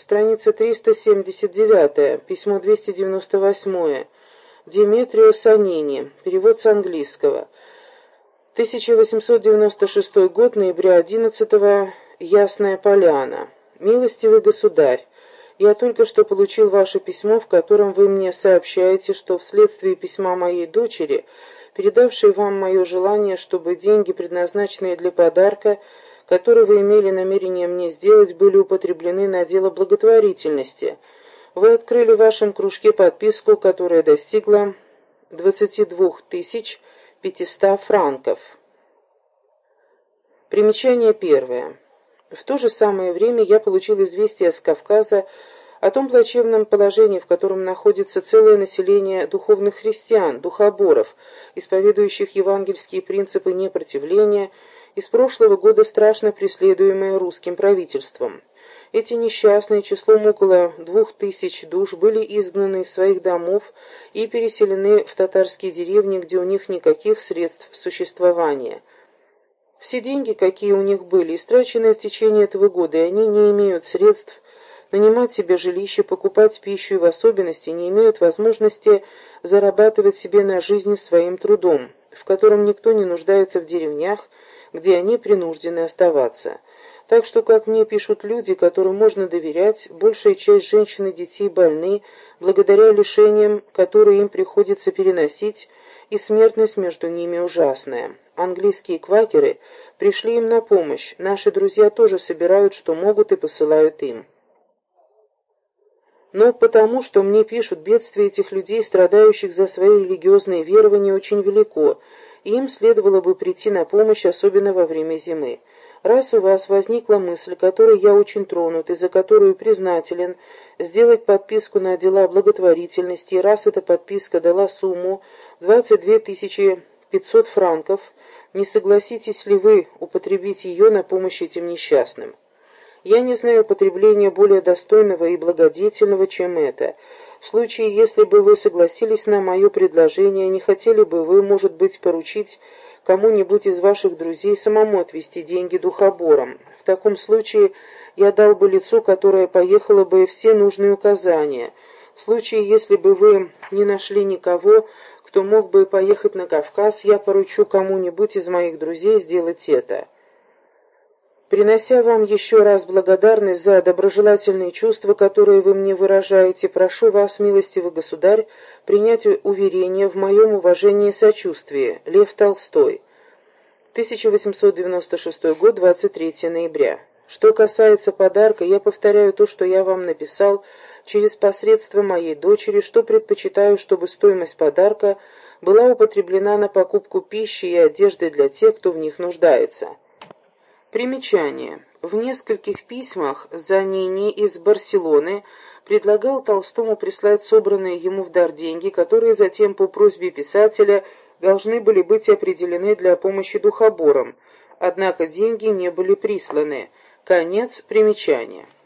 страница 379, письмо 298, Диметрио Санини, перевод с английского, 1896 год, ноября 11 Ясная Поляна. Милостивый государь, я только что получил ваше письмо, в котором вы мне сообщаете, что вследствие письма моей дочери, передавшей вам мое желание, чтобы деньги, предназначенные для подарка, которые вы имели намерение мне сделать, были употреблены на дело благотворительности. Вы открыли в вашем кружке подписку, которая достигла 22 500 франков. Примечание первое. В то же самое время я получил известие с Кавказа о том плачевном положении, в котором находится целое население духовных христиан, духоборов, исповедующих евангельские принципы непротивления, из прошлого года страшно преследуемые русским правительством. Эти несчастные числом около двух тысяч душ были изгнаны из своих домов и переселены в татарские деревни, где у них никаких средств существования. Все деньги, какие у них были, истрачены в течение этого года, и они не имеют средств нанимать себе жилище, покупать пищу и в особенности не имеют возможности зарабатывать себе на жизнь своим трудом, в котором никто не нуждается в деревнях, где они принуждены оставаться. Так что, как мне пишут люди, которым можно доверять, большая часть женщин и детей больны, благодаря лишениям, которые им приходится переносить, и смертность между ними ужасная. Английские квакеры пришли им на помощь, наши друзья тоже собирают, что могут, и посылают им. Но потому, что мне пишут, бедствие этих людей, страдающих за свои религиозные верования, очень велико, им следовало бы прийти на помощь, особенно во время зимы. Раз у вас возникла мысль, которой я очень тронут и за которую признателен, сделать подписку на дела благотворительности, и раз эта подписка дала сумму 22 500 франков, не согласитесь ли вы употребить ее на помощь этим несчастным? Я не знаю употребления более достойного и благодетельного, чем это. В случае, если бы вы согласились на мое предложение, не хотели бы вы, может быть, поручить кому-нибудь из ваших друзей самому отвезти деньги духобором. В таком случае я дал бы лицу, которое поехало бы, все нужные указания. В случае, если бы вы не нашли никого, кто мог бы поехать на Кавказ, я поручу кому-нибудь из моих друзей сделать это». Принося вам еще раз благодарность за доброжелательные чувства, которые вы мне выражаете, прошу вас, милостивый государь, принять уверение в моем уважении и сочувствии. Лев Толстой. 1896 год, 23 ноября. Что касается подарка, я повторяю то, что я вам написал через посредство моей дочери, что предпочитаю, чтобы стоимость подарка была употреблена на покупку пищи и одежды для тех, кто в них нуждается. Примечание. В нескольких письмах Занини из Барселоны предлагал Толстому прислать собранные ему в дар деньги, которые затем по просьбе писателя должны были быть определены для помощи духоборам, однако деньги не были присланы. Конец примечания.